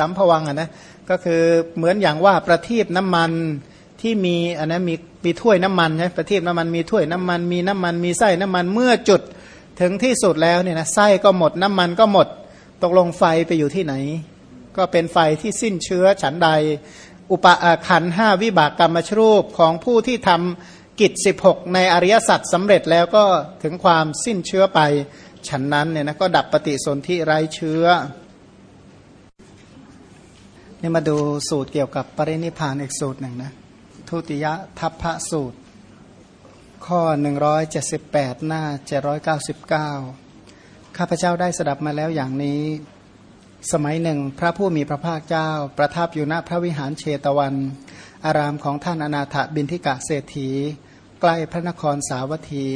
สัมภวังอะนะก็คือเหมือนอย่างว่าประทีปน้ำมันที่มีอันนั้นมีมีถ้วยน้ำมันใช่ประทีปน้ำมันมีถ้วยน้ำมัน มีน้ำมันมีไส้น้ำมันเมื่อจุดถึงที่สุดแล้วเนี่ยนะไส้ก็หมดน้ำมันก็หมดตกลงไฟไปอยู่ที่ไหน ก็เป็นไฟที่สิ้นเชื้อฉันใด อุปขันห้าวิบากกรรมชรูปของผู้ที่ทำกิจ 16 ในอริยสัจสำเร็จแล้วก็ถึงความสิ้นเชื้อไปฉันนั้นเนี่ยนะก็ดับปฏิสนธิไร้เชื้อ นี่มาดูสูตรเกี่ยวกับปรินิพานอีกสูตรหนึ่งนะ ทุติยทัพพระสูตร ข้อ 178 หน้า 799 ข้าพเจ้าได้สดับมาแล้วอย่างนี้ สมัยหนึ่งพระผู้มีพระภาคเจ้า ประทับอยู่ณพระวิหารเชตวัน อารามของท่านอนาถบินทิกะเศรษฐี ใกล้พระนครสาวัตถี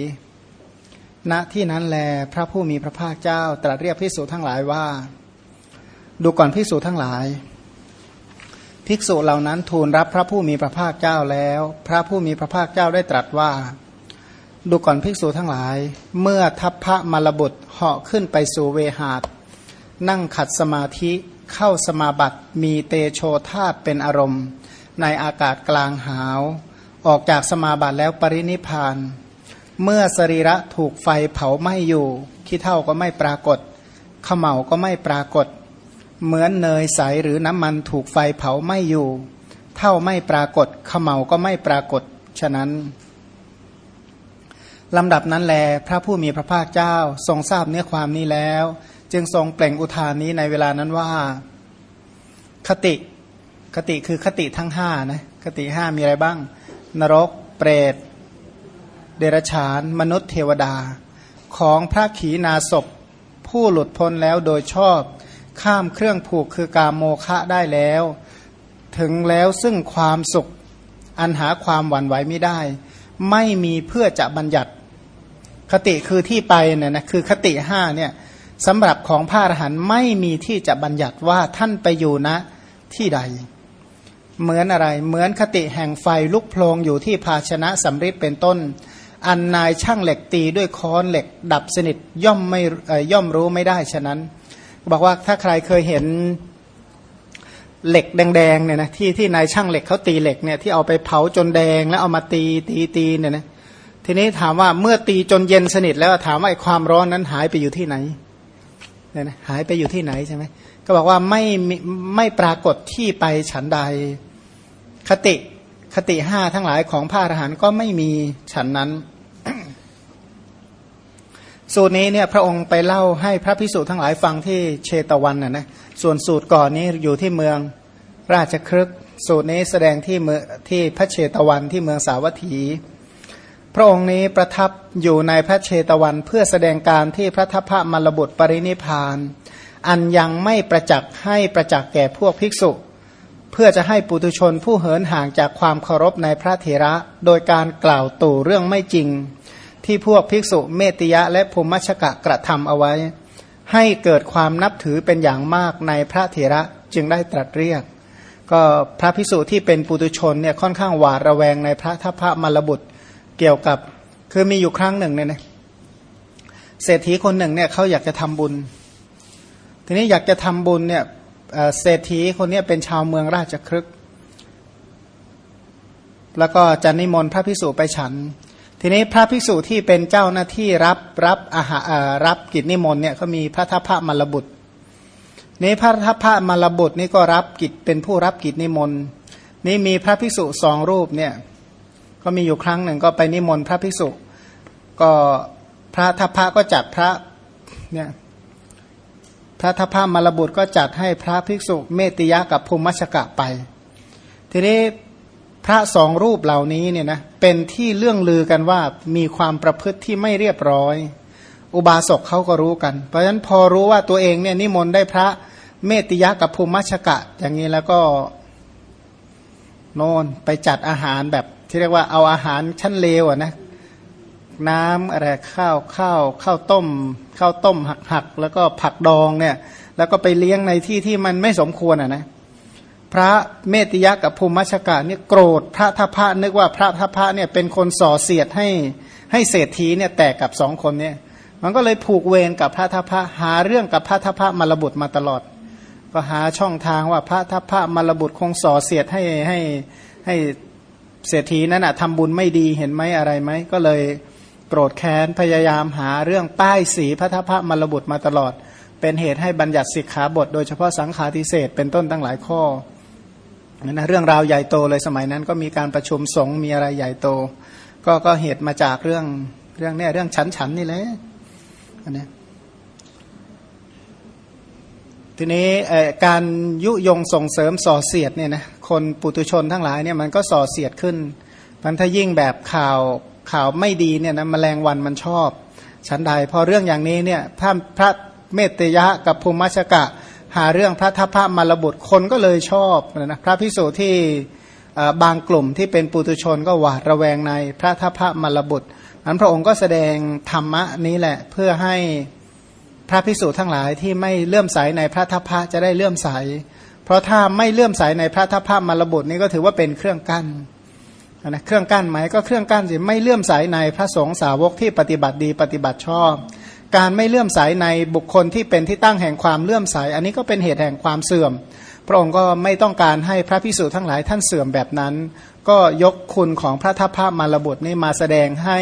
ณที่นั้นแลพระผู้มีพระภาคเจ้าตรัสเรียกพิสูจทั้งหลายว่า ดูก่อนพิสูจทั้งหลาย ภิกษุเหล่านั้นทูลรับพระผู้มีพระภาคเจ้าแล้ว พระผู้มีพระภาคเจ้าได้ตรัสว่า ดูก่อนภิกษุทั้งหลาย เมื่อทัพพระมรบุตรเหาะขึ้นไปสู่เวหาดนั่งขัดสมาธิเข้าสมาบัติมีเตโชธาตเป็นอารมณ์ ในอากาศกลางหาว ออกจากสมาบัติแล้วปรินิพาน เมื่อสรีระถูกไฟเผาไหม้อยู่ขี้เท่าก็ไม่ปรากฏขมเหลาก็ไม่ปรากฏ เหมือนเนยใสหรือน้ำมันถูกไฟเผาไม่อยู่ เท่าไม่ปรากฏขมเหลาก็ไม่ปรากฏ ฉะนั้นลำดับนั้นแล พระผู้มีพระภาคเจ้าทรงทราบเนื้อความนี้แล้ว จึงทรงเปล่งอุทานนี้ในเวลานั้นว่า คติ คติคือคติทั้งห้านะคติห้ามีอะไรบ้าง นรก เปรต เดรัจฉาน มนุษย์เทวดา ของพระขีณาศพผู้หลุดพ้นแล้วโดยชอบ ข้ามเครื่องผูกคือกามโมคะได้แล้ว ถึงแล้วซึ่งความสุขอันหาความหวั่นไหวไม่ได้ ไม่มีเพื่อจะบัญญัติ คติคือที่ไปเนี่ยนะคือคติห้าเนี่ยสำหรับของพระอรหันต์ไม่มีที่จะบัญญัติว่าท่านไปอยู่นะที่ใด เหมือนอะไร เหมือนคติแห่งไฟลุกโพลงอยู่ที่ภาชนะสำริดเป็นต้น อันนายช่างเหล็กตีด้วยค้อนเหล็ก ดับสนิทย่อมไม่ย่อมรู้ไม่ได้ฉะนั้น บอกว่าถ้าใครเคยเห็นเหล็กแดงๆเนี่ยนะที่ที่นายช่างเหล็กเขาตีเหล็กเนี่ยที่เอาไปเผาจนแดงแล้วเอามาตีตีตีเนี่ยนะทีนี้ถามว่าเมื่อตีจนเย็นสนิทแล้วถามว่าไอความร้อนนั้นหายไปอยู่ที่ไหนเนี่ยนะหายไปอยู่ที่ไหนใช่ไหมก็บอกว่าไม่ไม่ปรากฏที่ไปฉันใด คติคติห้าทั้งหลายของพระอรหันต์ก็ไม่มีฉันนั้น สูตรนี้เนี่ยพระองค์ไปเล่าให้พระพิสุทั้งหลายฟังที่เชตวันน่ะนะส่วนสูตรก่อนนี้อยู่ที่เมืองราชครึกสูตรนี้แสดงที่เมืองที่พระเชตวันที่เมืองสาวัตถี พระองค์นี้ประทับอยู่ในพระเชตวันเพื่อแสดงการที่พระทัพพระมรบุตรปรินิพาน อันยังไม่ประจักษ์ให้ประจักษ์แก่พวกภิกษุ เพื่อจะให้ปุตุชนผู้เหินห่างจากความเคารพในพระเถระ โดยการกล่าวตู่เรื่องไม่จริง ที่พวกภิกษุเมติยะและภูมิชกะกระทำเอาไว้ ให้เกิดความนับถือเป็นอย่างมากในพระเถระจึงได้ตรัสเรียก ก็พระภิกษุที่เป็นปุตุชนเนี่ยค่อนข้างหวาดระแวงในพระทัพพระมรบุตรเกี่ยวกับคือมีอยู่ครั้งหนึ่งเนี่ยนะเศรษฐีคนหนึ่งเนี่ยเขาอยากจะทำบุญ ทีนี้อยากจะทำบุญเนี่ยเศรษฐีคนนี้เป็นชาวเมืองราชครึก แล้วก็จะนิมนต์พระภิกษุไปฉัน ทีนี้พระภิกษุที่เป็นเจ้าหน้าที่รับรับอาหารรับกิจนิมนต์เนี่ยเขามีพระทัพพระมรบุตรนี้พระทัพพระมรบุตรนี่ก็รับกิจเป็นผู้รับกิจนิมนต์นี่มีพระภิกษุสองรูปเนี่ยก็มีอยู่ครั้งหนึ่งก็ไปนิมนต์พระภิกษุ ก็พระทัพพระก็จัดพระเนี่ยพระทัพพระมรบุตรก็จัดให้พระภิกษุเมติยะกับภูมิชกะไป ทีนี้ พระสองรูปเหล่านี้เนี่ยนะเป็นที่เรื่องลือกันว่ามีความประพฤติที่ไม่เรียบร้อย อุบาสกเขาก็รู้กัน เพราะฉะนั้นพอรู้ว่าตัวเองเนี่ยนิมนต์ได้พระเมติยะกับภูมิชกะ อย่างนี้แล้วก็โน่นไปจัดอาหารแบบที่เรียกว่าเอาอาหารชั้นเลวอะนะน้ำอะไรข้าวข้าวข้าวต้มข้าวต้มหักหักแล้วก็ผักดองเนี่ย แล้วก็ไปเลี้ยงในที่ที่มันไม่สมควรอะนะ พระเมติยะกับภูมิชกะเนี่ยโกรธพระทัพพระนึกว่าพระทัพพระเนี่ยเป็นคนส่อเสียดให้ให้เศรษฐีเนี่ยแตกกับสองคนเนี่ยมันก็เลยผูกเวรกับพระทัพพระหาเรื่องกับพระทัพพระมารบุตรมาตลอด ก็หาช่องทางว่าพระทัพพระมรบุตรคงส่อเสียดให้ให้ให้เศรษฐีนั้นอะทำบุญไม่ดีเห็นไหมอะไรไหมก็เลยโกรธแค้นพยายามหาเรื่องป้ายสีพระทัพพระมรบุตรมาตลอด เป็นเหตุให้บัญญัติสิกขาบท โดยเฉพาะสังฆาทิเศษเป็นต้นตั้งหลายข้อ นะเรื่องราวใหญ่โตเลยสมัยนั้น ก็มีการประชุมสงฆ์มีอะไรใหญ่โต ก็ก็เหตุมาจากเรื่องเรื่องเนี้ยเรื่องฉันฉันนี่แหละอันนี้ทีนี้การยุยงส่งเสริมส่อเสียดเนี่ยนะคนปุตุชนทั้งหลายเนี่ยมันก็ส่อเสียดขึ้นมันถ้ายิ่งแบบข่าวข่าวไม่ดีเนี่ยนะมแมลงวันมันชอบ ฉันใดพอเรื่องอย่างนี้เนี่ยพระพระเมตยะกับภูมิชกะ หาเรื่องพระทัพพระมรบุตรคนก็เลยชอบนะพระพิสุที่บางกลุ่มที่เป็นปุตุชนก็หวาดระแวงในพระทัพพระมรบุตรนั้นพระองค์ก็แสดงธรรมะนี้แหละเพื่อให้พระพิสุทั้งหลายที่ไม่เลื่อมใสในพระทัพพระจะได้เลื่อมใส เพราะถ้าไม่เลื่อมใสในพระทัพพระมรบุตรนี้ก็ถือว่าเป็นเครื่องกั้นนะเครื่องกั้นไหมก็เครื่องกั้นสิไม่เลื่อมใสในพระสงฆ์สาวกที่ปฏิบัติดีปฏิบัติชอบ การไม่เลื่อมใสในบุคคลที่เป็นที่ตั้งแห่งความเลื่อมใส อันนี้ก็เป็นเหตุแห่งความเสื่อม พระองค์ก็ไม่ต้องการให้พระภิกษุทั้งหลายท่านเสื่อมแบบนั้น ก็ยกคุณของพระทัพพมัลลบุตรนี้มาแสดงให้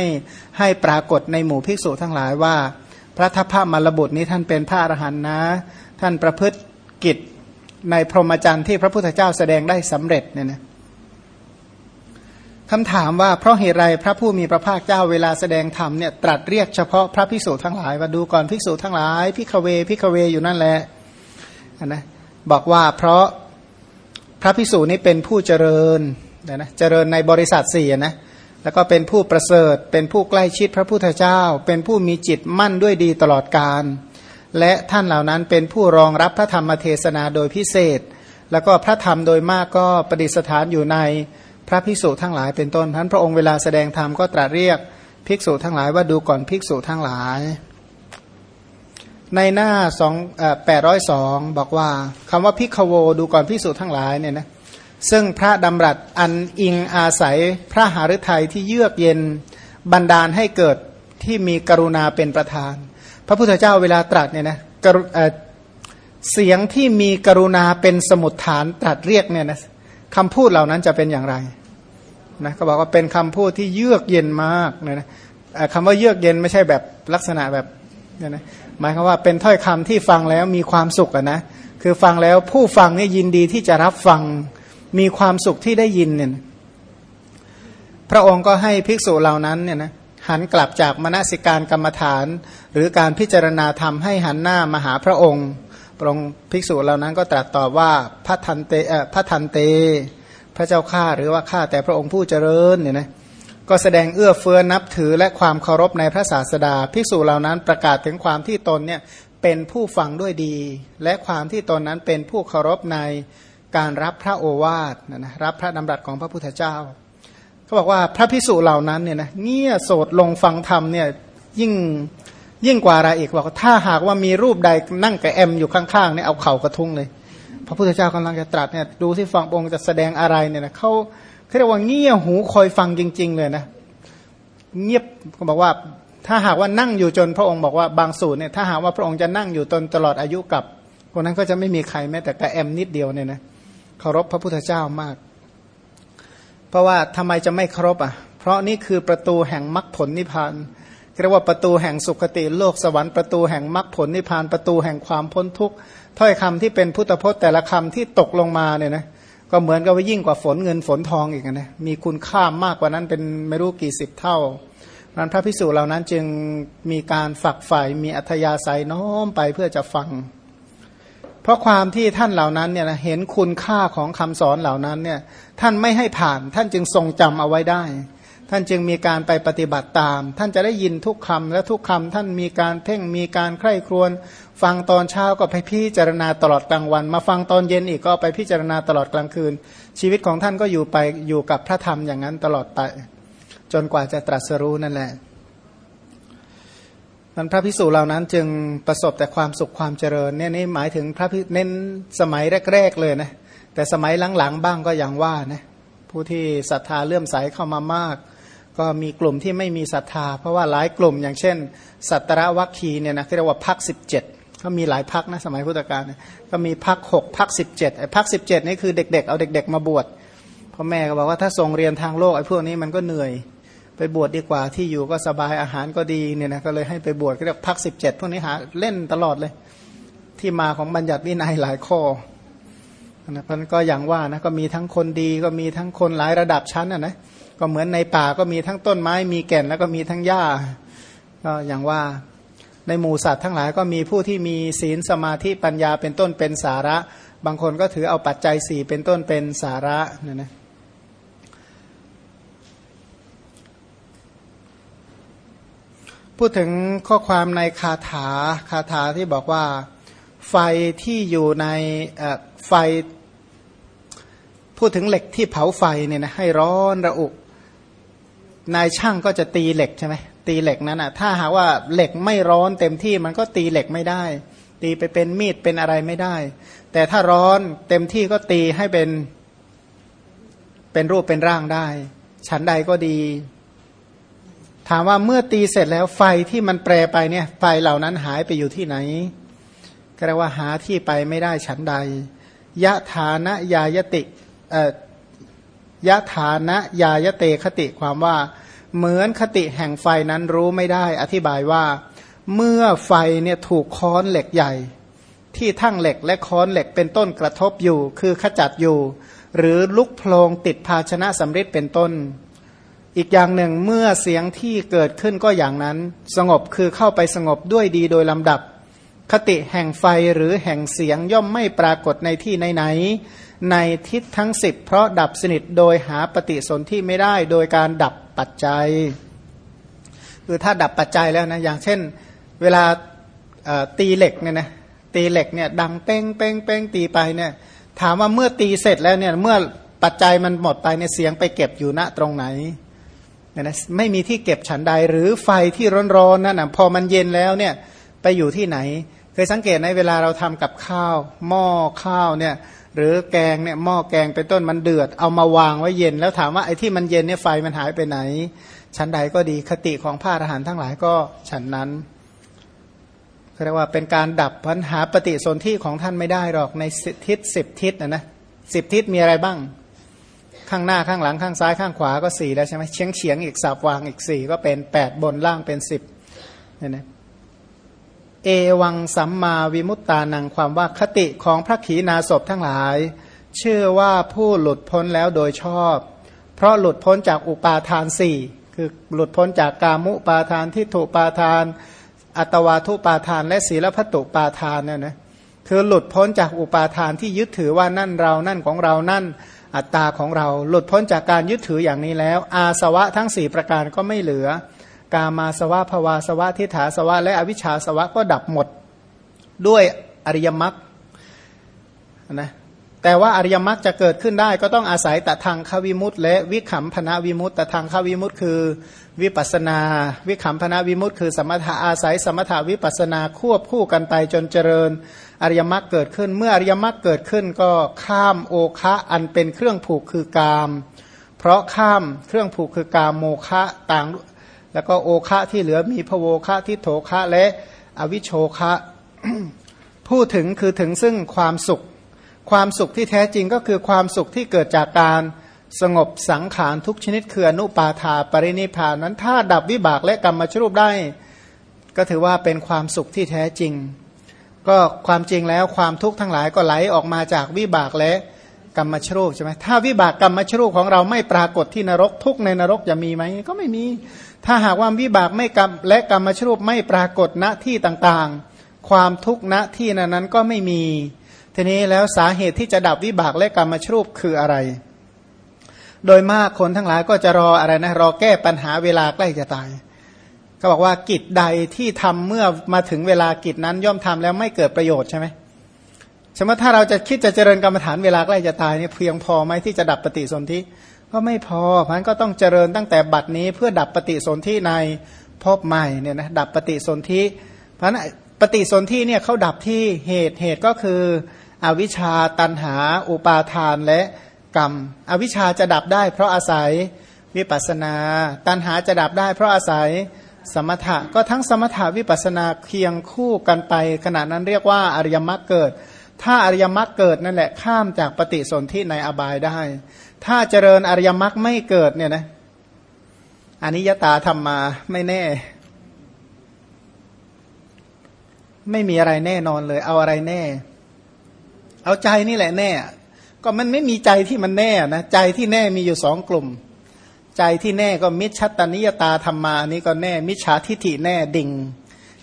ให้ปรากฏในหมู่ภิกษุทั้งหลายว่า พระทัพพมัลลบุตรนี้ท่านเป็นพระอรหันต์นะ ท่านประพฤติกิจในพรหมจรรย์ที่พระพุทธเจ้าแสดงได้สำเร็จเนี่ยนะ คำถามว่าเพราะเหตุไรพระผู้มีพระภาคเจ้าเวลาแสดงธรรมเนี่ยตรัสเรียกเฉพาะพระภิกษุทั้งหลายมาดูก่อนภิกษุทั้งหลายภิกขเวภิกขเวอยู่นั่นแหละนะบอกว่าเพราะพระภิกษุนี้เป็นผู้เจริญนะเจริญในบริษัทสี่นะแล้วก็เป็นผู้ประเสริฐ เป็นผู้ใกล้ชิดพระพุทธเจ้า เป็นผู้มีจิตมั่นด้วยดีตลอดกาลและท่านเหล่านั้นเป็นผู้รองรับพระธรรมเทศนาโดยพิเศษ แล้วก็พระธรรมโดยมากก็ประดิษฐานอยู่ใน พระภิกษุทั้งหลายเป็นต้นท่านพระองค์เวลาแสดงธรรมก็ตรัสเรียกภิกษุทั้งหลายว่าดูก่อนภิกษุทั้งหลาย ในหน้าสองแปดร้อยสองบอกว่าคำว่าพิกโวดูก่อนภิกษุทั้งหลายเนี่ยนะซึ่งพระดำรัสอันอิงอาศัยพระหฤทัยที่เยือกเย็นบันดาลให้เกิดที่มีกรุณาเป็นประธาน พระพุทธเจ้าเวลาตรัสเนี่ยนะเสียงที่มีกรุณาเป็นสมุดฐานตรัสเรียกเนี่ยนะ คำพูดเหล่านั้นจะเป็นอย่างไรนะก็บอกว่าเป็นคำพูดที่เยือกเย็นมากนะนะคำว่าเยือกเย็นไม่ใช่แบบลักษณะแบบเนี่ยนะหมายความว่าเป็นถ้อยคำที่ฟังแล้วมีความสุขนะคือฟังแล้วผู้ฟังนี่ยินดีที่จะรับฟังมีความสุขที่ได้ยินเนี่ยพระองค์ก็ให้ภิกษุเหล่านั้นเนี่ยนะหันกลับจากมณสิการกรรมฐาน หรือการพิจารณาธรรมให้หันหน้ามาหาพระองค์ พระองค์ภิกษุเหล่านั้นก็ตรัสตอบว่าพระทันเตเอพระทันเต พระเจ้าข้าหรือว่าข้าแต่พระองค์ผู้เจริญเนี่ยนะก็แสดงเอื้อเฟื้อนับถือและความเคารพในพระศาสดา ภิกษุเหล่านั้นประกาศถึงความที่ตนเนี่ยเป็นผู้ฟังด้วยดี และความที่ตนนั้นเป็นผู้เคารพในการรับพระโอวาทนะนะรับพระดำรัสของพระพุทธเจ้าเขาบอกว่าพระภิกษุเหล่านั้นเนี่ยนะเงี่ยโสดลงฟังธรรมเนี่ยยิ่ง ยิ่งกว่าอะไรอีกบอกถ้าหากว่ามีรูปใดนั่งกับแอมอยู่ข้างๆเนี่ยเอาเข่ากระทุ้งเลย พระพุทธเจ้ากำลังจะตรัสเนี่ยดูที่ฟังองค์จะแสดงอะไรเนี่ยนะเขาเขาเรียกว่าเงี่ยหูคอยฟังจริง ๆ เลยนะ เงียบเขาบอกว่า ถ้าหากว่านั่งอยู่จนพระองค์บอกว่าบางสูตรเนี่ยถ้าหากว่าพระองค์จะนั่งอยู่ตนตลอดอายุกับคนนั้นก็จะไม่มีใครแม้แต่กระแอมนิดเดียวเนี่ยนะเคารพพระพุทธเจ้ามาก เพราะว่าทำไมจะไม่เคารพอะ เพราะนี่คือประตูแห่งมรรคผลนิพพานเเรียกว่าประตูแห่งสุคติโลกสวรรค์ประตูแห่งมรรคผลนิพพานประตูแห่งความพ้นทุกข์ถ้อยคำที่เป็นพุทธพจน์แต่ละคำที่ตกลงมาเนี่ยนะก็เหมือนกับว่ายิ่งกว่าฝนเงินฝนทองอีกนะมีคุณค่ามากกว่านั้นเป็นไม่รู้กี่สิบเท่านั้นพระพิสุเหล่านั้นจึงมีการฝักใฝ่มีอัธยาศัยน้อมไปเพื่อจะฟัง เพราะความที่ท่านเหล่านั้นเนี่ยเห็นคุณค่าของคำสอนเหล่านั้นเนี่ยท่านไม่ให้ผ่านท่านจึงทรงจำเอาไว้ได้ ท่านจึงมีการไปปฏิบัติตาม ท่านจะได้ยินทุกคำและทุกคำท่านมีการเพ่งมีการใคร่ครวญฟังตอนเช้าก็ไปพิจารณาตลอดกลางวัน มาฟังตอนเย็นอีกก็ไปพิจารณาตลอดกลางคืน ชีวิตของท่านก็อยู่ไปอยู่กับพระธรรมอย่างนั้นตลอดไป จนกว่าจะตรัสรู้นั่นแหละมันพระพิสูจน์เหล่านั้นจึงประสบแต่ความสุขความเจริญเนี่ยนี่หมายถึงพระเน้นสมัยแรก ๆ เลยนะแต่สมัยหลังๆบ้างก็อย่างว่านะผู้ที่ศรัทธาเลื่อมใสเข้ามามาก ก็มีกลุ่มที่ไม่มีศรัทธา เพราะว่าหลายกลุ่มอย่างเช่น สัตรวัคคีเนี่ยนะที่เรียกว่าพักสิบเจ็ดเขามีหลายพักนะสมัยพุทธกาลก็มีพักหกพักสิบเจ็ดไอ้พักสิบเจ็ดนี่คือเด็กๆ เอาเด็ก ๆ มาบวชพ่อแม่ก็บอกว่าถ้าส่งเรียนทางโลกไอ้พวกนี้มันก็เหนื่อย ไปบวชดีกว่าที่อยู่ก็สบายอาหารก็ดีเนี่ยนะก็เลยให้ไปบวชก็เรียกพักสิบเจ็ดพวกนี้หาเล่นตลอดเลย ที่มาของบัญญัติวินัยหลายข้อนะพันก็อย่างว่านะก็มีทั้งคนดีก็มีทั้งคนหลายระดับชั้นอะนะ ก็เหมือนในป่าก็มีทั้งต้นไม้มีแก่นแล้วก็มีทั้งหญ้า ก็อย่างว่าในหมู่สัตว์ทั้งหลายก็มีผู้ที่มีศีลสมาธิปัญญาเป็นต้นเป็นสาระ บางคนก็ถือเอาปัจจัยสี่เป็นต้นเป็นสาระนนะพูดถึงข้อความในคาถาคาถาที่บอกว่า ไฟที่อยู่ในไฟ พูดถึงเหล็กที่เผาไฟเนี่ยนะให้ร้อนระอุ นายช่างก็จะตีเหล็กใช่ไหมตีเหล็กนั้นอะ ถ้าหากว่าเหล็กไม่ร้อนเต็มที่มันก็ตีเหล็กไม่ได้ ตีไปเป็นมีดเป็นอะไรไม่ได้ แต่ถ้าร้อนเต็มที่ก็ตีให้เป็นเป็นรูปเป็นร่างได้ ฉันใดก็ดี ถามว่าเมื่อตีเสร็จแล้วไฟที่มันแปรไปเนี่ยไฟเหล่านั้นหายไปอยู่ที่ไหนก็เรียกว่าหาที่ไปไม่ได้ฉันใดยะฐานะยายติ ยะฐานะยายเตคติความว่า เหมือนคติแห่งไฟนั้นรู้ไม่ได้ อธิบายว่า เมื่อไฟเนี่ยถูกค้อนเหล็กใหญ่ ที่ทั้งเหล็กและค้อนเหล็กเป็นต้นกระทบอยู่ คือขจัดอยู่ หรือลุกโพลงติดภาชนะสำริดเป็นต้น อีกอย่างหนึ่งเมื่อเสียงที่เกิดขึ้นก็อย่างนั้น สงบคือเข้าไปสงบด้วยดีโดยลำดับคติแห่งไฟหรือแห่งเสียงย่อมไม่ปรากฏในที่ไหน ในทิศทั้งสิบเพราะดับสนิทโดยหาปฏิสนธิไม่ได้โดยการดับปัจจัย คือถ้าดับปัจจัยแล้วนะอย่างเช่น เวลาตีเหล็กเนี่ยนะตีเหล็กเนี่ยดังเป้งเป้งเป้งตีไปเนี่ยถามว่าเมื่อตีเสร็จแล้วเนี่ยเมื่อปัจจัยมันหมดไปเนี่ยเสียงไปเก็บอยู่ณตรงไหนเนี่ยนะไม่มีที่เก็บฉันใดหรือไฟที่ร้อนๆนั่นนะพอมันเย็นแล้วเนี่ยไปอยู่ที่ไหน เคยสังเกตในเวลาเราทำกับข้าว หม้อข้าวเนี่ย หรือแกงเนี่ยหม้อแกงเป็นต้นมันเดือด เอามาวางไว้เย็น แล้วถามว่าไอ้ที่มันเย็นเนี่ยไฟมันหายไปไหน ชั้นใดก็ดีคติของพระอรหันต์ทั้งหลายก็ฉันนั้นเรียกว่าเป็นการดับปัญหาปฏิสนธิของท่านไม่ได้หรอกในทิศสิบทิศนะนะสิบทิศมีอะไรบ้าง ข้างหน้าข้างหลังข้างซ้ายข้างขวาก็สี่แล้วใช่ไหมเฉียงเฉียงอีกสับวางอีกสี่ก็เป็นแปดบนล่างเป็นสิบเนี่ยนะ เอวังสัมมาวิมุตตานังความว่าคติของพระขีณาสพทั้งหลาย เชื่อว่าผู้หลุดพ้นแล้วโดยชอบ เพราะหลุดพ้นจากอุปาทานสี่คือหลุดพ้นจากกามุปาทานทิฏฐุปาทาน อัตวาทุปาทาน และศีลพัตุปาทานเนี่ยนะคือหลุดพ้นจากอุปาทานที่ยึดถือว่านั่นเรานั่นของเรานั่นอัตตาของเรา หลุดพ้นจากการยึดถืออย่างนี้แล้ว อาสวะทั้งสี่ประการก็ไม่เหลือ กามาสวะภวาสวะทิฏฐาสวะ และอวิชชาสวะก็ดับหมดด้วยอริยมรรคนะแต่ว่าอริยมรรคจะเกิดขึ้นได้ก็ต้องอาศัยตทางขวิมุตและวิขำพนะวิมุตต์ตทางขวิมุตคือวิปัสนา วิขำพนะวิมุตคือสมถะอาศัยสมถะวิปัสนาควบคู่กันไปจนเจริญ อริยมรรคเกิดขึ้น เมื่ออริยมรรคเกิดขึ้นก็ข้ามโอคะอันเป็นเครื่องผูกคือกาม เพราะข้ามเครื่องผูกคือกามโมคะต่าง แล้วก็โอคะที่เหลือมีพโวคะทิโถคะและอวิโชคะพูดถึงคือถึงซึ่งความสุข ความสุขที่แท้จริงก็คือความสุขที่เกิดจากการสงบสังขารทุกชนิดคืออนุปาทาปรินิพานนั้นถ้าดับวิบากและกรรมชรูปได้ ก็ถือว่าเป็นความสุขที่แท้จริง ก็ความจริงแล้วความทุกข์ทั้งหลายก็ไหลออกมาจากวิบากและ กรรมชโรูปใช่ไหมถ้าวิบากกรรมชโรูปของเราไม่ปรากฏที่นรกทุกในนรกจะมีไหมก็ไม่มี ถ้าหากว่าวิบากไม่กรรมและกรรมชโรูปไม่ปรากฏณที่ต่างๆ ความทุกข์ณที่นั้นนั้นก็ไม่มี ทีนี้แล้วสาเหตุที่จะดับวิบากและกรรมชโรูปคืออะไร โดยมากคนทั้งหลายก็จะรออะไรนะรอแก้ปัญหาเวลาใกล้จะตายเขาบอกว่ากิจใดที่ทำเมื่อมาถึงเวลากิจนั้นย่อมทำแล้วไม่เกิดประโยชน์ใช่ไหม สมมติถ้าเราจะคิดจะเจริญกรรมฐานเวลาใกล้จะตายเนี่ยเพียงพอไหมที่จะดับปฏิสนธิก็ไม่พอเพราะนั้นก็ต้องเจริญตั้งแต่บัดนี้เพื่อดับปฏิสนธิในพบใหม่เนี่ยนะดับปฏิสนธิเพราะนั้นปฏิสนธิเนี่ยเขาดับที่เหตุเหตุก็คือ อวิชชาตันหา อุปาทานและกรรม อวิชชาจะดับได้ เพราะอาศัยวิปัสนา ตันหาจะดับได้ เพราะอาศัยสมถะก็ทั้งสมถะวิปัสนาเคียงคู่กันไป ขณะนั้นเรียกว่าอริยมรรคเกิด ถ้าอริยมรรคเกิดนั่นแหละข้ามจากปฏิสนธิในอบายได้ ถ้าเจริญอริยมรรคไม่เกิดเนี่ยนะอนิยตาธรรมมาไม่แน่ ไม่มีอะไรแน่นอนเลย เอาอะไรแน่ เอาใจนี่แหละแน่ ก็มันไม่มีใจที่มันแน่นะใจที่แน่มีอยู่สองกลุ่ม ใจที่แน่ก็มิจฉาตนิยตาธรรมาอันนี้ก็แน่ มิจฉาทิฐิแน่ดิ่ง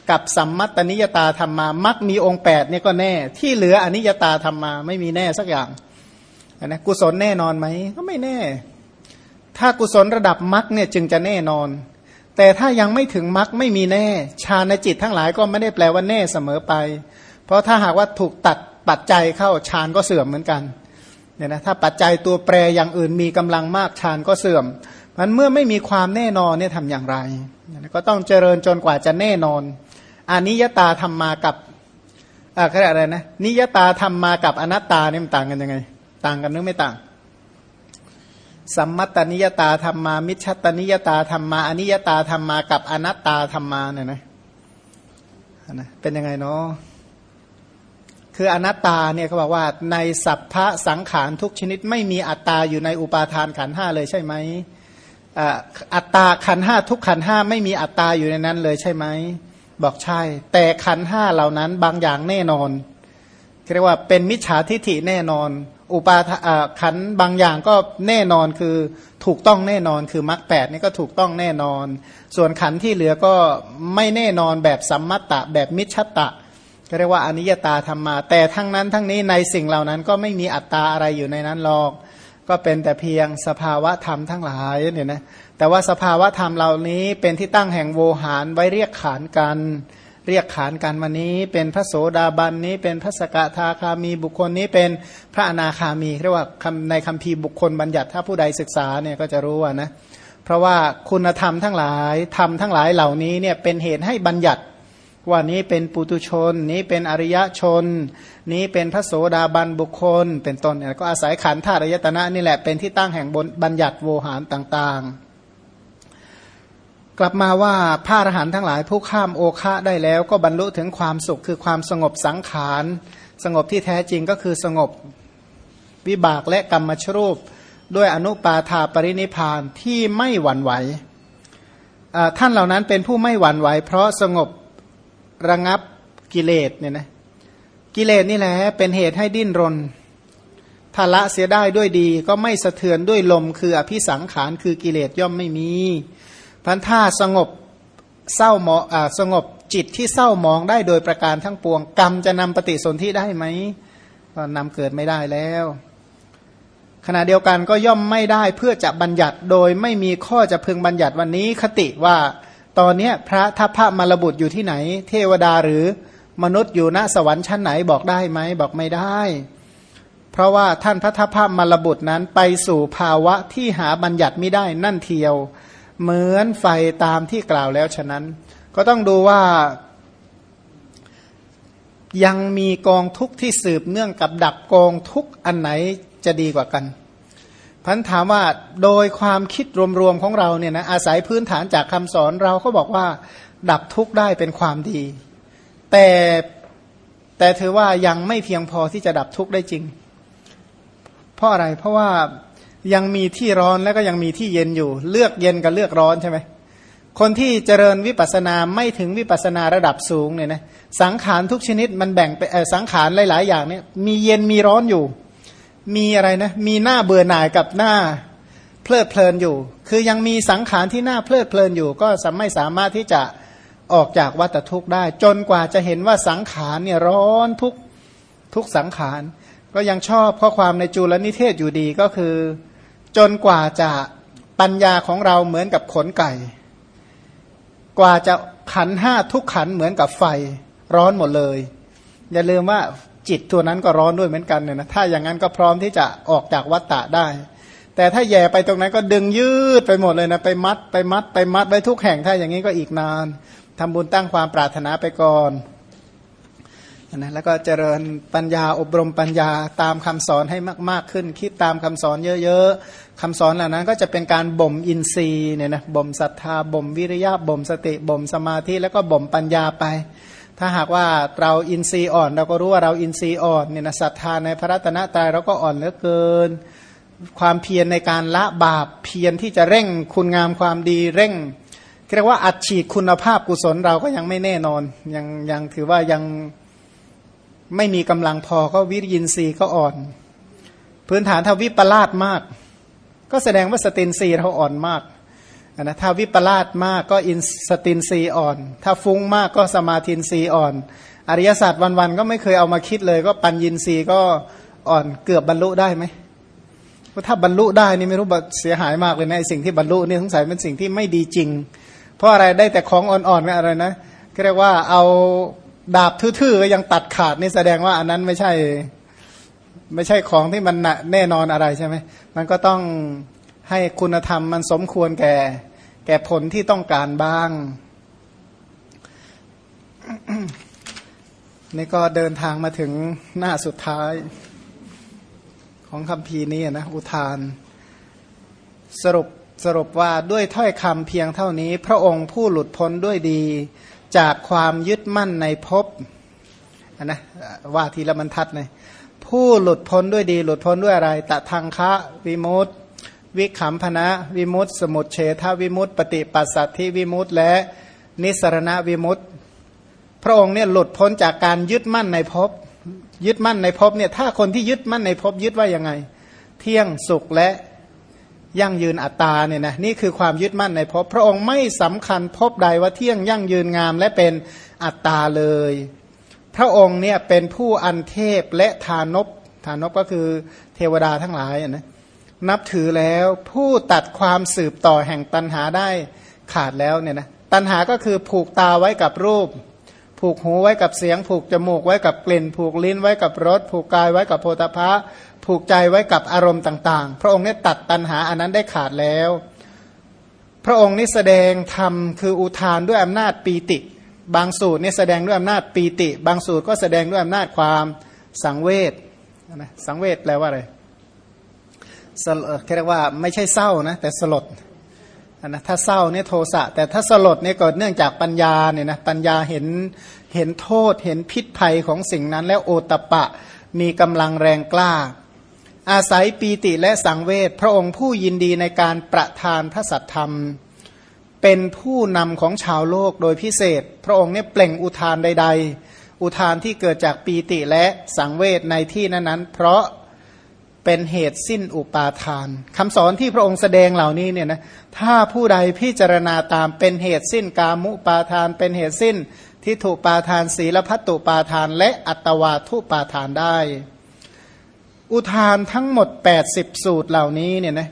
กับสัมมัตนิยตาธรรมามักมีองค์แปดนี่ยก็แน่ ที่เหลืออนิยตาธรรมาไม่มีแน่สักอย่างนะกุศลแน่นอนไหมก็ไม่แน่ ถ้ากุศลระดับมรรคเนี่ยจึงจะแน่นอน แต่ถ้ายังไม่ถึงมรรคไม่มีแน่ฌานจิตทั้งหลายก็ไม่ได้แปลว่าแน่เสมอไป เพราะถ้าหากว่าถูกตัดปัจจัยเข้าฌานก็เสื่อมเหมือนกันเนี่ยนะถ้าปัจจัยตัวแปรอย่างอื่นมีกำลังมากฌานก็เสื่อมมันเมื่อไม่มีความแน่นอนเนี่ยทำอย่างไร ก็ต้องเจริญจนกว่าจะแน่นอน อนิยตาธรรมมากับอะไรนะ นิยตาธรรมมากับอนัตตาเนี่ยมันต่างกันยังไง ต่างกันหรือไม่ต่างสัมมัตตนิยตาธรรมา มิชตนิยตาธรรมาอนิยตาธรรมากับอนัตตาธรรมาเนี่ยนะนะเป็นยังไงเนาะคืออนัตตาเนี่ยเขาบอกว่าในสัพพะสังขารทุกชนิด ไม่มีอัตตาอยู่ในอุปาทานขันห้าเลยใช่ไหมอัตตาขันห้าทุกขันห้าไม่มีอัตตาอยู่ในนั้นเลยใช่ไหม บอกใช่ แต่ขันห้าเหล่านั้นบางอย่างแน่นอนเรียกว่าเป็นมิจฉาทิฐิแน่นอน อุปาขันบางอย่างก็แน่นอนคือถูกต้องแน่นอนคือมรรคแปดนี่ก็ถูกต้องแน่นอน ส่วนขันที่เหลือก็ไม่แน่นอนแบบสัมมัตตะแบบมิชตตะก็เรียกว่าอนิยตาธรรมา แต่ทั้งนั้นทั้งนี้ในสิ่งเหล่านั้นก็ไม่มีอัตตาอะไรอยู่ในนั้นหรอก ก็เป็นแต่เพียงสภาวะธรรมทั้งหลายเนี่ยนะแต่ว่าสภาวะธรรมเหล่านี้เป็นที่ตั้งแห่งโวหารไว้เรียกขานกันเรียกขานกันวันนี้ เป็นพระโสดาบันนี้เป็นพระสกทาคามีบุคคลนี้เป็นพระอนาคามีเรียกว่าในคำพีบุคคลบัญญัติถ้าผู้ใดศึกษาเนี่ยก็จะรู้ว่านะเพราะว่าคุณธรรมทั้งหลายธรรมทั้งหลายเหล่านี้เนี่ยเป็นเหตุให้บัญญัติ ว่านี้เป็นปุตุชน นี้เป็นอริยชน นี้เป็นพระโสดาบันบุคคล เป็นต้นเนี่ยก็อาศัยขันธาตุยตนะนี่แหละเป็นที่ตั้งแห่งบนบัญญัติโวหารต่างๆ กลับมาว่าพระอรหันต์ทั้งหลายผู้ข้ามโอคะได้แล้ว ก็บรรลุถึงความสุขคือความสงบสังขาร สงบที่แท้จริงก็คือสงบวิบากและกรรมชรูป ด้วยอนุปาธาปรินิพานที่ไม่หวั่นไหวท่านเหล่านั้นเป็นผู้ไม่หวั่นไหว เพราะสงบ ระงับกิเลสเนี่ยนะกิเลสนี่แหละเป็นเหตุให้ดิ้นรนถ้าละเสียได้ด้วยดีก็ไม่สะเทือนด้วยลมคืออภิสังขารคือกิเลสย่อมไม่มีพันธาสงบเศร้าหมองสงบจิตที่เศร้ามองได้โดยประการทั้งปวง กรรมจะนำปฏิสนธิได้ไหมก็นำเกิดไม่ได้แล้ว ขณะเดียวกันก็ย่อมไม่ได้เพื่อจะบัญญัติโดยไม่มีข้อจะพึงบัญญัติวันนี้คติว่า ตอนนี้พระทัพพระมรบุตรอยู่ที่ไหน เทวดาหรือมนุษย์อยู่ณสวรรค์ชั้นไหนบอกได้ไหมบอกไม่ได้ เพราะว่าท่านพระทัพพระมรบุตรนั้นไปสู่ภาวะที่หาบัญญัติไม่ได้นั่นเทียว เหมือนไฟตามที่กล่าวแล้วฉะนั้น ก็ต้องดูว่า ยังมีกองทุกข์ที่สืบเนื่องกับดับกองทุกข์อันไหนจะดีกว่ากัน พันถามว่าโดยความคิดรวมๆของเราเนี่ยนะอาศัยพื้นฐานจากคำสอนเราก็บอกว่า ดับทุกข์ได้เป็นความดี แต่แต่ถือว่ายังไม่เพียงพอที่จะดับทุกข์ได้จริง เพราะอะไรเพราะว่ายังมีที่ร้อนแล้วก็ยังมีที่เย็นอยู่ เลือกเย็นกับเลือกร้อนใช่ไหมคนที่เจริญวิปัสนาไม่ถึงวิปัสนาระดับสูงเนี่ยนะสังขารทุกชนิดมันแบ่งไปสังขารหลาย ๆ อย่างเนี่ยมีเย็นมีร้อนอยู่ มีอะไรนะ มีหน้าเบื่อหน่ายกับหน้าเพลิดเพลินอยู่ คือยังมีสังขารที่หน้าเพลิดเพลินอยู่ ก็สไม่สามารถที่จะออกจากวัฏทุกข์ได้ จนกว่าจะเห็นว่าสังขารเนี่ยร้อนทุกทุกสังขาร ก็ยังชอบข้อความในจุลนิเทศอยู่ดีก็คือ จนกว่าจะปัญญาของเราเหมือนกับขนไก่ กว่าจะขันห้าทุกขันเหมือนกับไฟ ร้อนหมดเลย อย่าลืมว่า จิตตัวนั้นก็ร้อนด้วยเหมือนกันเนี่ยนะถ้าอย่างนั้นก็พร้อมที่จะออกจากวัฏฏะได้ แต่ถ้าแย่ไปตรงนั้นก็ดึงยืดไปหมดเลยนะไปมัดไปมัดไปมัดไว้ทุกแห่งถ้าอย่างนี้ก็อีกนานทำบุญตั้งความปรารถนาไปก่อนนะแล้วก็เจริญปัญญาอบรมปัญญาตามคำสอนให้มาก ๆ ขึ้น คิดตามคำสอนเยอะ ๆคำสอนเหล่านั้นก็จะเป็นการบ่มอินทรีย์เนี่ยนะบ่มศรัทธาบ่มวิริยะบ่มสติบ่มสมาธิแล้วก็บ่มปัญญาไป ถ้าหากว่าเราอินทรีย์อ่อน เราก็รู้ว่าเราอินทรีย์อ่อนเนี่ยนะศรัทธาในพระรัตนตรัยเราก็อ่อนเหลือเกิน ความเพียรในการละบาปเพียรที่จะเร่งคุณงามความดีเร่งเรียกว่าอัดฉีดคุณภาพกุศลเราก็ยังไม่แน่นอน ยังยังถือว่ายังไม่มีกำลังพอก็วิริยินทรีย์ก็อ่อน พื้นฐานถ้าวิปลาสมาก ก็แสดงว่าสตินทรีย์เราอ่อนมาก นะถ้าวิปลาสมากก็อินสตินทรีอ่อน ถ้าฟุ้งมากก็สมาธินทรีอ่อน อริยศาสตร์วันๆก็ไม่เคยเอามาคิดเลย ก็ปัญญินรีก็อ่อนเกือบบรรลุได้ไหมถ้าบรรลุได้นี่ไม่รู้เสียหายมากเลยนะไอสิ่งที่บรรลุนี่สงสัยเป็นสิ่งที่ไม่ดีจริง เพราะอะไรได้แต่ของอ่อนๆอะไรนะก็เรียกว่าเอาดาบทื่อๆก็ยังตัดขาดนี่แสดงว่าอันนั้นไม่ใช่ ไม่ใช่ของที่มันแน่นอนอะไรใช่ไหมมันก็ต้อง ให้คุณธรรมมันสมควรแก่ แก่ผลที่ต้องการบ้าง นี่ก็เดินทางมาถึงหน้าสุดท้ายของคำพีนี้นะอุทาน สรุปสรุปว่าด้วยถ้อยคำเพียงเท่านี้ พระองค์ผู้หลุดพ้นด้วยดี จากความยึดมั่นในภพนนะว่าทีละบรรทัดเลยผู้หลุดพ้นด้วยดี หลุดพ้นด้วยอะไรตะทางคะวิมุตติ วิขำพนะวิมุตตสมุทเฉทวิมุตตปฏิปัสสัตทิวิมุตและนิสรณวิมุตพระองค์เนี่ยหลุดพ้นจากการยึดมั่นในภพยึดมั่นในภพเนี่ยถ้าคนที่ยึดมั่นในภพยึดว่ายังไง เที่ยงสุขและยั่งยืนอัตตาเนี่ยนะนี่คือความยึดมั่นในภพพระองค์ไม่สำคัญภพใดว่าเที่ยงยั่งยืนงามและเป็นอัตตาเลย พระองค์เนี่ยเป็นผู้อันเทพและทานบทานบก็คือเทวดาทั้งหลายนะ นับถือแล้วผู้ตัดความสืบต่อแห่งตันหาได้ขาดแล้วเนี่ยนะตันหาก็คือผูกตาไว้กับรูป ผูกหูไว้กับเสียง ผูกจมูกไว้กับกลิ่น ผูกลิ้นไว้กับรสผูกกายไว้กับโพธพะผูกใจไว้กับอารมณ์ต่างๆ พระองค์เนี่ยตัดตันหาอันนั้นได้ขาดแล้ว พระองค์นี่แสดงธรรมคืออุทานด้วยอำนาจปีติ บางสูตรนี่แสดงด้วยอำนาจปีติ บางสูตรก็แสดงด้วยอำนาจความสังเวชนะสังเวชแปลว่าอะไร เรียกว่าไม่ใช่เศร้านะแต่สลดนะถ้าเศร้าเนี่ยโทสะแต่ถ้าสลดเนี่ยก็เนื่องจากปัญญาเนี่ยนะปัญญาเห็นเห็นโทษเห็นพิษภัยของสิ่งนั้น แล้วโอตปะมีกำลังแรงกล้า อาศัยปีติและสังเวชพระองค์ผู้ยินดีในการประทานพระสัทธรรม เป็นผู้นำของชาวโลกโดยพิเศษ พระองค์เนี่ยเปล่งอุทานใด ๆ อุทานที่เกิดจากปีติและสังเวชในที่นั้นๆเพราะ เป็นเหตุสิ้นอุปาทานคำสอนที่พระองค์แสดงเหล่านี้เนี่ยนะถ้าผู้ใดพิจารณาตามเป็นเหตุสิ้นกามุปาทาน เป็นเหตุสิ้นทิฏฐุปาทานศีลพัตตุปาทาน และอัตวาทุปาทานได้ อุทานทั้งหมด 80 สูตรเหล่านี้เนี่ยนะ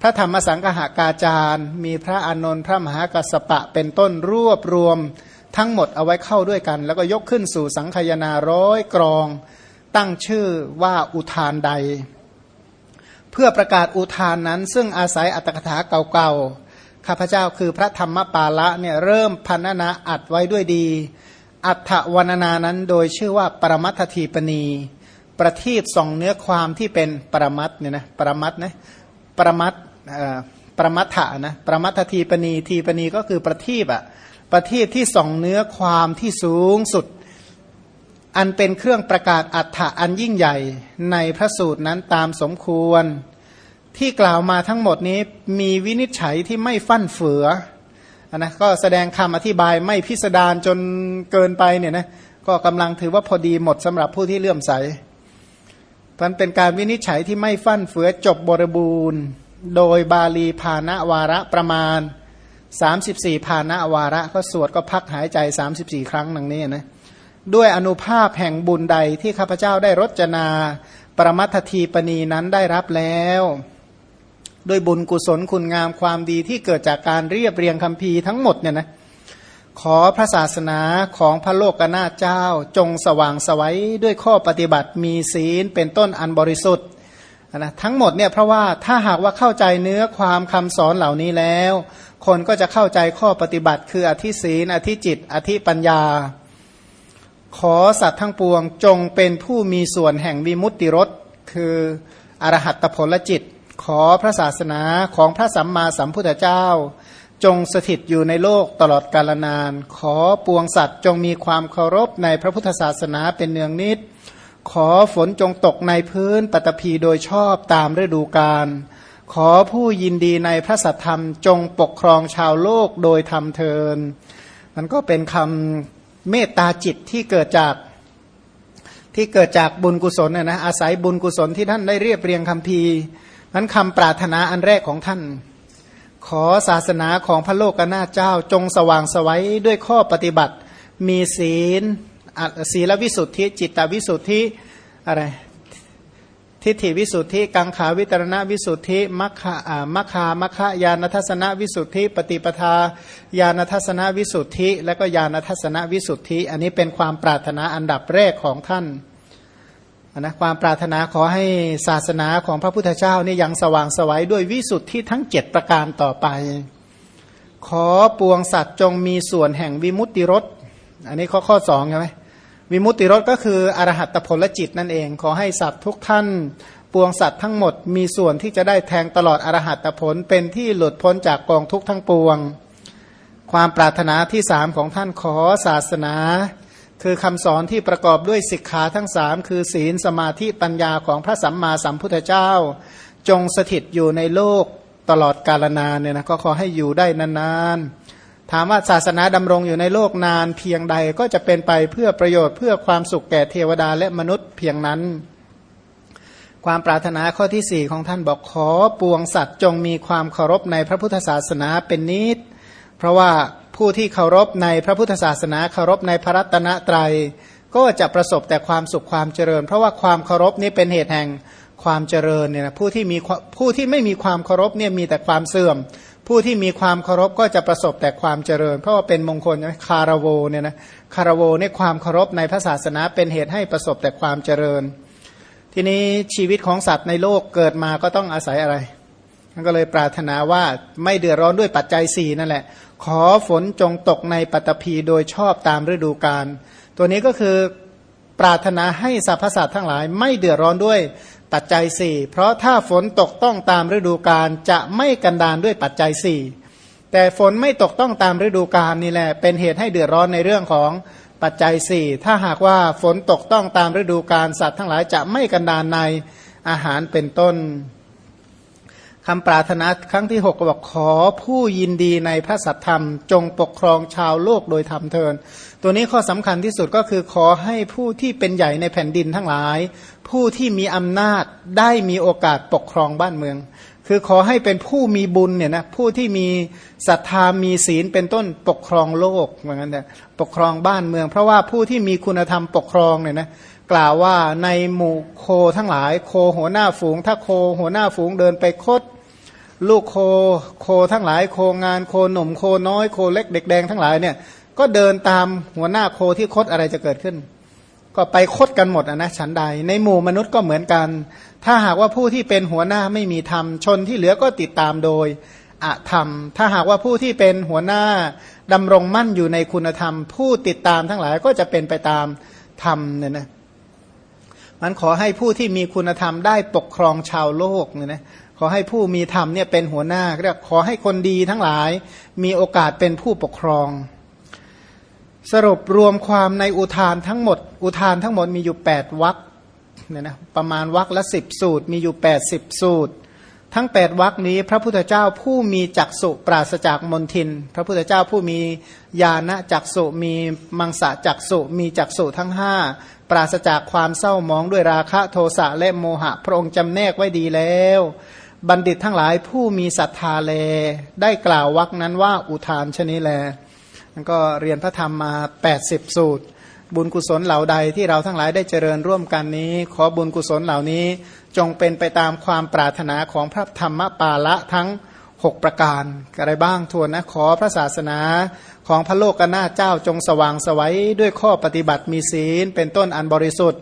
พระธรรมสังฆหากาจารย์ มีพระอานนท์พระมหากัสปะเป็นต้นรวบรวม ทั้งหมดเอาไว้เข้าด้วยกัน แล้วก็ยกขึ้นสู่สังคยนาร้อยกรอง ตั้งชื่อว่าอุทานใด เพื่อประกาศอุทานนั้นซึ่งอาศัยอัตถกถาเก่าๆข้าพเจ้าคือพระธรรมปาละเนี่ยเริ่มพันนาอัดไว้ด้วยดี อัฏฐวันนานั้นโดยชื่อว่าปรมัตถีปณี ประทีปส่องเนื้อความที่เป็นปรมัตเนี่ยนะปรมัตนะปรมัตปรมัตถะนะปรมัตถีปณีทีปณีก็คือประทีปอะประทีปที่ส่องเนื้อความที่สูงสุด อันเป็นเครื่องประกาศอัฏฐะอันยิ่งใหญ่ในพระสูตรนั้นตามสมควร ที่กล่าวมาทั้งหมดนี้มีวินิจฉัยที่ไม่ฟั่นเฟือนะก็แสดงคำอธิบายไม่พิสดารจนเกินไปเนี่ยนะก็กำลังถือว่าพอดีหมดสำหรับผู้ที่เลื่อมใสมันเป็นการวินิจฉัยที่ไม่ฟั่นเฟือจบบริบูรณ์ โดยบาลีภาณวาระประมาณ 34ภาณวาระ ก็สวดก็พักหายใจ 34 ครั้งนังนี้นะ ด้วยอนุภาพแห่งบุญใดที่ข้าพเจ้าได้รจนาปรมัตทีปณีนั้นได้รับแล้ว ด้วยบุญกุศลคุณงามความดีที่เกิดจากการเรียบเรียงคำพีทั้งหมดเนี่ยนะขอพระศาสนาของพระโลกนาเจ้าจงสว่างสวัยด้วยข้อปฏิบัติมีศีลเป็นต้นอันบริสุทธิ์นะทั้งหมดเนี่ยเพราะว่าถ้าหากว่าเข้าใจเนื้อความคำสอนเหล่านี้แล้ว คนก็จะเข้าใจข้อปฏิบัติคืออธิศีลอธิจิต อธิปัญญา ขอสัตว์ทั้งปวงจงเป็นผู้มีส่วนแห่งวิมุตติรสคืออรหัตผลจิต ขอพระศาสนาของพระสัมมาสัมพุทธเจ้า จงสถิตอยู่ในโลกตลอดกาลนาน ขอปวงสัตว์จงมีความเคารพในพระพุทธศาสนาเป็นเนืองนิด ขอฝนจงตกในพื้นปตพีโดยชอบตามฤดูกาลขอผู้ยินดีในพระสัทธรรมจงปกครองชาวโลกโดยธรรมเทิน มันก็เป็นคำ เมตตาจิตที่เกิดจากที่เกิดจากบุญกุศลนะนะอาศัยบุญกุศลที่ท่านได้เรียบเรียงคำพีนั้นคำปรารถนาอันแรกของท่าน ขอศาสนาของพระโลกนาเจ้าจงสว่างสวัยด้วยข้อปฏิบัติ มีศีลศีลวิสุทธิ จิตตวิสุทธิอะไร ทิฏฐิวิสุทธิกังขาวิตรณวิสุทธิมัคคามัคคามัคคายานทัศนวิสุทธิ ปฏิปทาญาณทัศนวิสุทธิ และก็ญาณทัศนวิสุทธิ อันนี้เป็นความปรารถนาอันดับแรกของท่านนะความปรารถนาขอให้ศาสนาของพระพุทธเจ้านี่ยังสว่างสวัยด้วยวิสุทธิทั้งเจ็ดประการต่อไป ขอปวงสัตว์จงมีส่วนแห่งวิมุตติรสอันนี้ข้อข้อสองใช่ไหม วิมุตติรสก็คืออรหัตผลจิตนั่นเอง ขอให้สัตว์ทุกท่านปวงสัตว์ทั้งหมดมีส่วนที่จะได้แทงตลอดอรหัตผลเป็นที่หลุดพ้นจากกองทุกข์ทั้งปวง ความปรารถนาที่สามของท่านขอศาสนา คือคำสอนที่ประกอบด้วยสิกขาทั้งสามคือศีลสมาธิปัญญาของพระสัมมาสัมพุทธเจ้า จงสถิตอยู่ในโลกตลอดกาลนานเนี่ยนะก็ขอให้อยู่ได้นานๆ ถามว่าศาสนาดำรงอยู่ในโลกนานเพียงใดก็จะเป็นไปเพื่อประโยชน์เพื่อความสุขแก่เทวดาและมนุษย์เพียงนั้น ความปรารถนาข้อที่สี่ของท่านบอกขอปวงสัตว์จงมีความเคารพในพระพุทธศาสนาเป็นนิดเพราะว่าผู้ที่เคารพในพระพุทธศาสนาเคารพในพระรัตนตรยัย ก็จะประสบแต่ความสุขความเจริญ เพราะว่าความเคารพนี้เป็นเหตุแห่งความเจริญเนี่ยนะผู้ที่มีผู้ที่ไม่มีความเคารพเนี่ยมีแต่ความเสื่อม ผู้ที่มีความเคารพก็จะประสบแต่ความเจริญ เพราะว่าเป็นมงคลคาราโวเนี่ยนะคาราโวเนี่ยความเคารพในพระศาสนาเป็นเหตุให้ประสบแต่ความเจริญ ทีนี้ชีวิตของสัตว์ในโลกเกิดมาก็ต้องอาศัยอะไรมันก็เลยปรารถนาว่าไม่เดือดร้อนด้วยปัจจัยสี่นั่นแหละ ขอฝนจงตกในปัตภีโดยชอบตามฤดูกาลตัวนี้ก็คือปรารถนาให้สรรพสัตว์ทั้งหลาย ไม่เดือดร้อนด้วย ปัจจัยสี่เพราะถ้าฝนตกต้องตามฤดูกาลจะไม่กันดานด้วยปัจจัยสี่แต่ฝนไม่ตกต้องตามฤดูกาลนี่แหละ เป็นเหตุให้เดือดร้อนในเรื่องของปัจจัยสี่ถ้าหากว่าฝนตกต้องตามฤดูกาลสัตว์ทั้งหลายจะไม่กันดานในอาหารเป็นต้น คำปรารถนาครั้งที่หกก็บอกขอผู้ยินดีในพระสัทธรรม จงปกครองชาวโลกโดยธรรมเทิน ตัวนี้ข้อสำคัญที่สุดก็คือขอให้ผู้ที่เป็นใหญ่ในแผ่นดินทั้งหลาย ผู้ที่มีอำนาจได้มีโอกาสปกครองบ้านเมือง คือขอให้เป็นผู้มีบุญเนี่ยนะผู้ที่มีศรัทธามีศีลเป็นต้นปกครองโลกเหมือนกันเนี่ยปกครองบ้านเมือง เพราะว่าผู้ที่มีคุณธรรมปกครองเนี่ยนะ กล่าวว่าในหมู่โคทั้งหลายโคหัวหน้าฝูง ถ้าโคหัวหน้าฝูงเดินไปคด ลูกโคโคทั้งหลายโคงานโคหนุ่มโคน้อยโคเล็กเด็กแดงทั้งหลายเนี่ยก็เดินตามหัวหน้าโคที่คดอะไรจะเกิดขึ้น ก็ไปคดกันหมดนะฉันใด ในหมู่มนุษย์ก็เหมือนกัน ถ้าหากว่าผู้ที่เป็นหัวหน้าไม่มีธรรมชนที่เหลือก็ติดตามโดยอธรรม ถ้าหากว่าผู้ที่เป็นหัวหน้าดำรงมั่นอยู่ในคุณธรรม ผู้ติดตามทั้งหลายก็จะเป็นไปตามธรรมเนี่ยนะ มันขอให้ผู้ที่มีคุณธรรมได้ปกครองชาวโลกเนี่ยนะขอให้ผู้มีธรรมเนี่ยเป็นหัวหน้าเรียกขอให้คนดีทั้งหลาย มีโอกาสเป็นผู้ปกครอง สรุปรวมความในอุทานทั้งหมด อุทานทั้งหมดมีอยู่ 8วรรคเนี่ยนะประมาณวรรคละสิบสูตร มีอยู่ 80 สูตร ทั้ง 8วรรคนี้ พระพุทธเจ้าผู้มีจักสุปราศจากมนทิน พระพุทธเจ้าผู้มีญาณจักสุมีมังสะจักสุมีจักสุทั้งห้า ปราศจากความเศร้ามองด้วยราคะโทสะและโมหะ พระองค์จำแนกไว้ดีแล้ว บัณฑิตทั้งหลายผู้มีศรัทธาแล ได้กล่าววรรคนั้นว่าอุทานชนิแลมันก็เรียนพระธรรมมา 80 สูตร บุญกุศลเหล่าใดที่เราทั้งหลายได้เจริญร่วมกันนี้ ขอบุญกุศลเหล่านี้จงเป็นไปตามความปรารถนาของพระธรรมปาละทั้ง 6 ประการ อะไรบ้างทวนนะขอพระศาสนา ของพระโลกนาเจ้าจงสว่างสวัยด้วยข้อปฏิบัติมีศีลเป็นต้นอันบริสุทธิ์